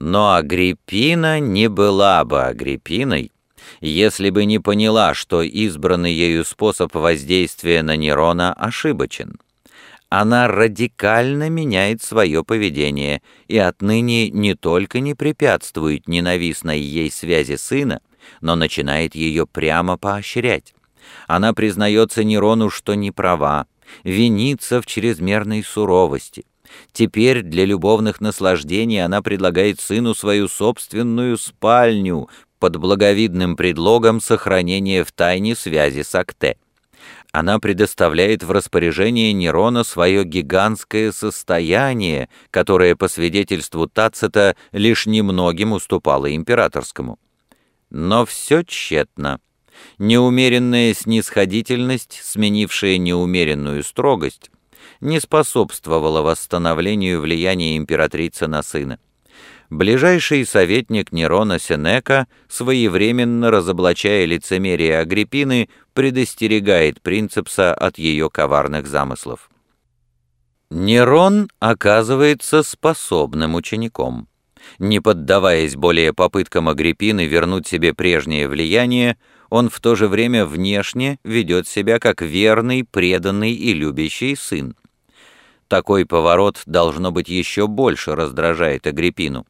Но Агриппина не была бы Агриппиной, если бы не поняла, что избранный ею способ воздействия на Нерона ошибочен. Она радикально меняет свое поведение и отныне не только не препятствует ненавистной ей связи сына, но начинает ее прямо поощрять. Она признается Нерону, что не права, винится в чрезмерной суровости. Теперь для любовных наслаждений она предлагает сыну свою собственную спальню под благовидным предлогом сохранения в тайне связи с Акте. Она предоставляет в распоряжение Нерона свое гигантское состояние, которое, по свидетельству Тацита, лишь немногим уступало императорскому. Но все тщетно. Неумеренная снисходительность, сменившая неумеренную строгость, не способствовала восстановлению влияния императрицы на сына. Ближайший советник Нерона Сенека, своевременно разоблачая лицемерие Агриппины, предостерегает принцепса от ее коварных замыслов. Нерон оказывается способным учеником. Не поддаваясь более попыткам Агриппины вернуть себе прежнее влияние, он в то же время внешне ведет себя как верный, преданный и любящий сын. Такой поворот, должно быть, еще больше раздражает Агриппину.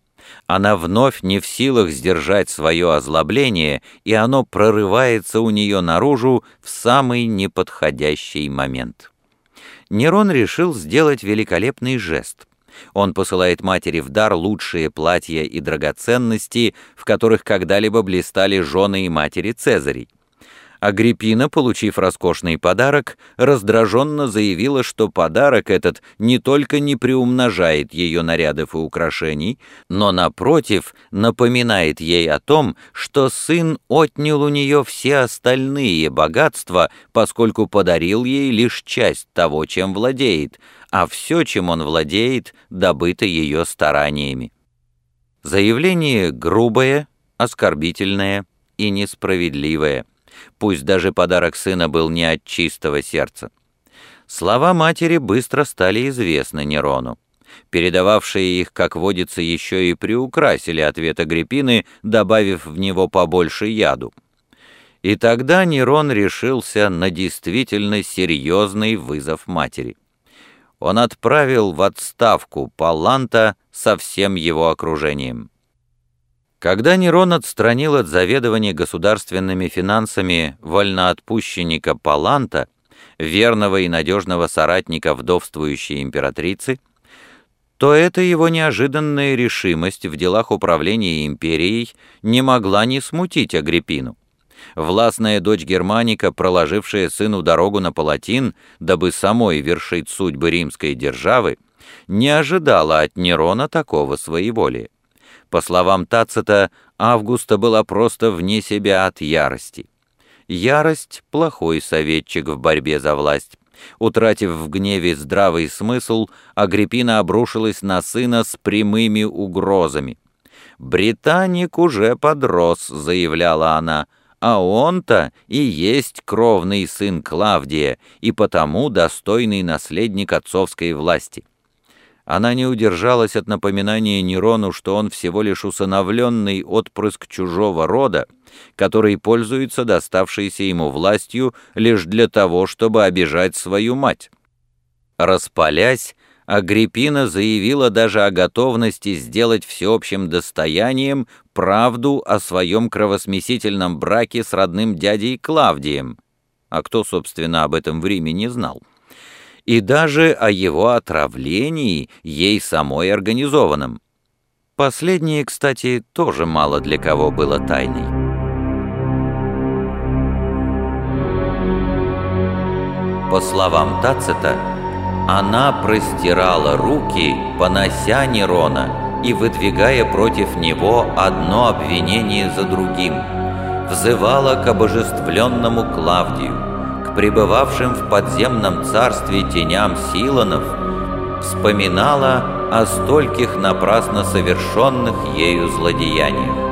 Она вновь не в силах сдержать свое озлобление, и оно прорывается у нее наружу в самый неподходящий момент. Нерон решил сделать великолепный жест. Он посылает матери в дар лучшие платья и драгоценности, в которых когда-либо блистали жены и матери Цезарей. Агриппина, получив роскошный подарок, раздраженно заявила, что подарок этот не только не приумножает ее нарядов и украшений, но, напротив, напоминает ей о том, что сын отнял у нее все остальные богатства, поскольку подарил ей лишь часть того, чем владеет, а все, чем он владеет, добыто ее стараниями. Заявление грубое, оскорбительное и несправедливое – пусть даже подарок сына был не от чистого сердца. Слова матери быстро стали известны Нерону. Передававшие их, как водится, еще и приукрасили ответ Агриппины, добавив в него побольше яду. И тогда Нерон решился на действительно серьезный вызов матери. Он отправил в отставку Паланта со всем его окружением. Когда Нерон отстранил от заведования государственными финансами вольноотпущенника Паланта, верного и надежного соратника вдовствующей императрицы, то эта его неожиданная решимость в делах управления империей не могла не смутить Агриппину. Властная дочь Германика, проложившая сыну дорогу на Палатин, дабы самой вершить судьбы римской державы, не ожидала от Нерона такого своеволия. По словам Тацита, Августа была просто вне себя от ярости. Ярость — плохой советчик в борьбе за власть. Утратив в гневе здравый смысл, Агриппина обрушилась на сына с прямыми угрозами. «Британик уже подрос», — заявляла она, — «а он-то и есть кровный сын Клавдия и потому достойный наследник отцовской власти». Она не удержалась от напоминания Нерону, что он всего лишь усыновленный отпрыск чужого рода, который пользуется доставшейся ему властью лишь для того, чтобы обижать свою мать. Распалясь, Агриппина заявила даже о готовности сделать всеобщим достоянием правду о своем кровосмесительном браке с родным дядей Клавдием. А кто, собственно, об этом в Риме не знал? И даже о его отравлении ей самой организованном. Последнее, кстати, тоже мало для кого было тайной. По словам Тацита, она простирала руки, понося Нерона и выдвигая против него одно обвинение за другим, взывала к обожествленному Клавдию, пребывавшим в подземном царстве теням Силанов, вспоминала о стольких напрасно совершенных ею злодеяниях.